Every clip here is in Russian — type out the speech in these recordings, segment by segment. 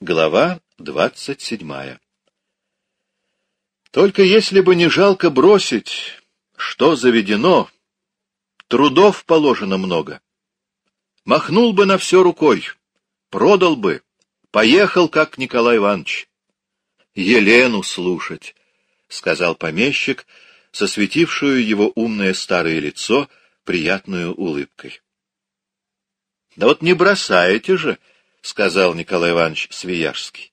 Глава двадцать седьмая Только если бы не жалко бросить, что заведено, трудов положено много. Махнул бы на все рукой, продал бы, поехал, как Николай Иванович. Елену слушать, — сказал помещик, сосветившую его умное старое лицо приятную улыбкой. — Да вот не бросаете же, — сказал Николай Иванович Свияжский.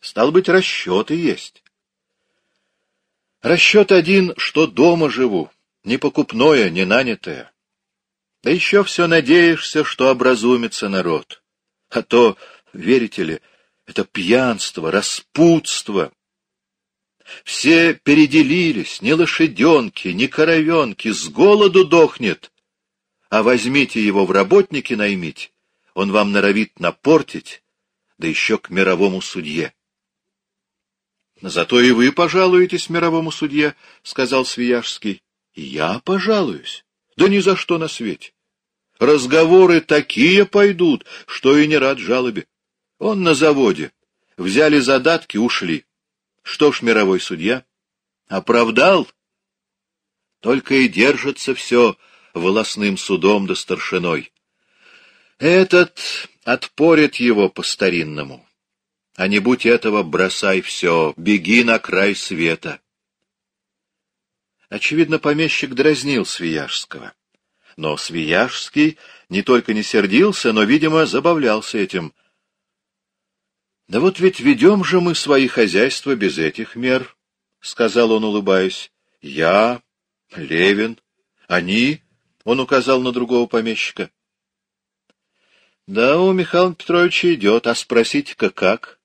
Стал быть, расчеты есть. Расчет один, что дома живу, не покупное, не нанятое. Да еще все надеешься, что образумится народ. А то, верите ли, это пьянство, распутство. Все переделились, ни лошаденки, ни коровенки, с голоду дохнет. А возьмите его в работники наймите, он вам норовит напортить, да еще к мировому судье. — Зато и вы пожалуетесь мировому судье, — сказал Свияжский. — Я пожалуюсь? Да ни за что на свете. Разговоры такие пойдут, что и не рад жалобе. Он на заводе. Взяли задатки, ушли. Что ж, мировой судья? Оправдал? Только и держится все волосным судом да старшиной. Этот отпорит его по-старинному. А не будь этого, бросай все, беги на край света. Очевидно, помещик дразнил Свияжского. Но Свияжский не только не сердился, но, видимо, забавлялся этим. «Да вот ведь ведем же мы свои хозяйства без этих мер», — сказал он, улыбаясь. «Я, Левин, они», — он указал на другого помещика. Да, у Михаила Петровича идет, а спросите-ка как?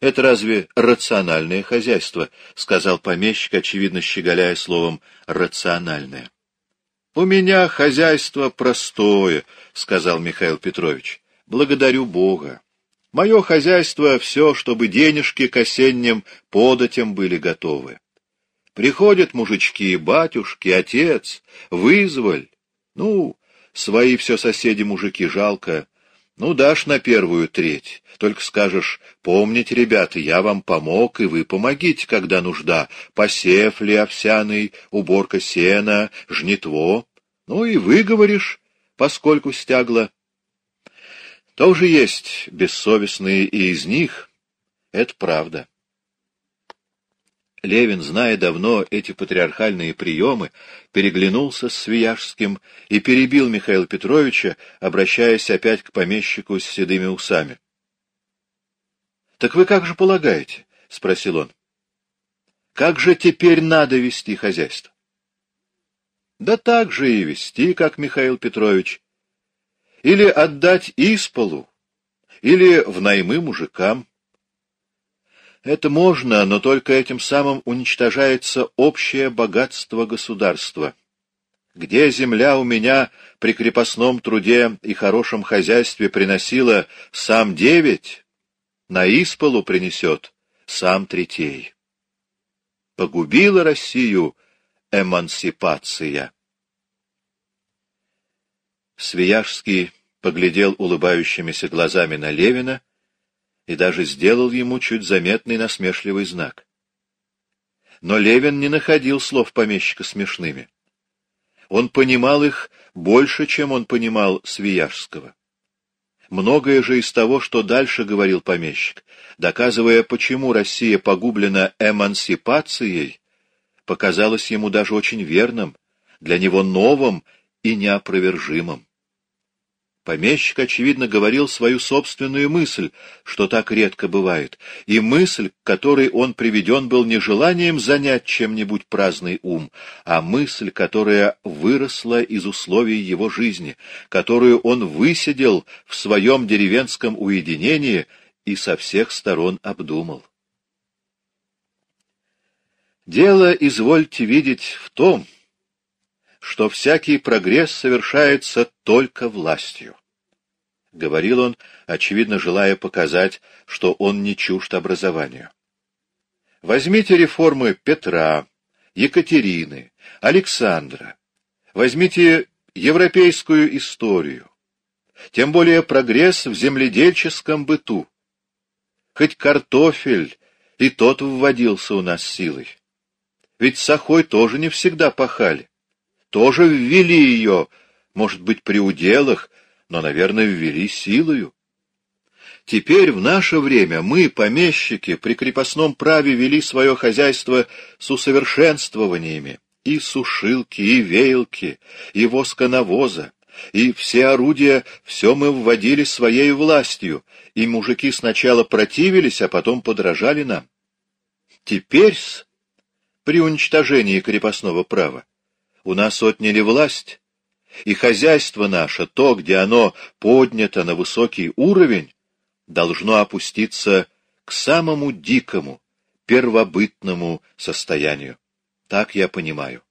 Это разве рациональное хозяйство? — сказал помещик, очевидно щеголяя словом «рациональное». — У меня хозяйство простое, — сказал Михаил Петрович. — Благодарю Бога. Мое хозяйство — все, чтобы денежки к осенним податям были готовы. Приходят мужички, батюшки, отец, вызволь. Ну, свои все соседи-мужики жалко, ну, дашь на первую треть, только скажешь, помните, ребята, я вам помог, и вы помогите, когда нужда, посев ли овсяный, уборка сена, жнитво. Ну и выговоришь, поскольку стягло. Тоже есть бессовестные и из них, это правда. Левин, зная давно эти патриархальные приемы, переглянулся с Свияжским и перебил Михаила Петровича, обращаясь опять к помещику с седыми усами. — Так вы как же полагаете? — спросил он. — Как же теперь надо вести хозяйство? — Да так же и вести, как Михаил Петрович. Или отдать исполу, или в наймы мужикам. Это можно, но только этим самым уничтожается общее богатство государства. Где земля у меня при крепостном труде и хорошем хозяйстве приносила сам девять, на исполу принесет сам третей. Погубила Россию эмансипация. Свияжский поглядел улыбающимися глазами на Левина и даже сделал ему чуть заметный насмешливый знак. Но Левин не находил слов помещика смешными. Он понимал их больше, чем он понимал Свияжского. Многое же из того, что дальше говорил помещик, доказывая, почему Россия погублена эмансипацией, показалось ему даже очень верным, для него новым и неопровержимым. Помещик, очевидно, говорил свою собственную мысль, что так редко бывает, и мысль, к которой он приведен был не желанием занять чем-нибудь праздный ум, а мысль, которая выросла из условий его жизни, которую он высидел в своем деревенском уединении и со всех сторон обдумал. Дело, извольте видеть, в том, что всякий прогресс совершается только властью. Говорил он, очевидно желая показать, что он не чужд образованию. Возьмите реформы Петра, Екатерины, Александра. Возьмите европейскую историю. Тем более прогресс в земледельческом быту. Хоть картофель, и тот вводился у нас силой. Ведь сахой тоже не всегда пахали. Тоже ввели ее, может быть, при уделах, но, наверное, ввели силою. Теперь, в наше время, мы, помещики, при крепостном праве вели свое хозяйство с усовершенствованиями. И сушилки, и веялки, и восконавоза, и все орудия, все мы вводили своей властью, и мужики сначала противились, а потом подражали нам. Теперь, при уничтожении крепостного права, у нас отняли власть, и хозяйство наше, то, где оно поднято на высокий уровень, должно опуститься к самому дикому, первобытному состоянию. Так я понимаю.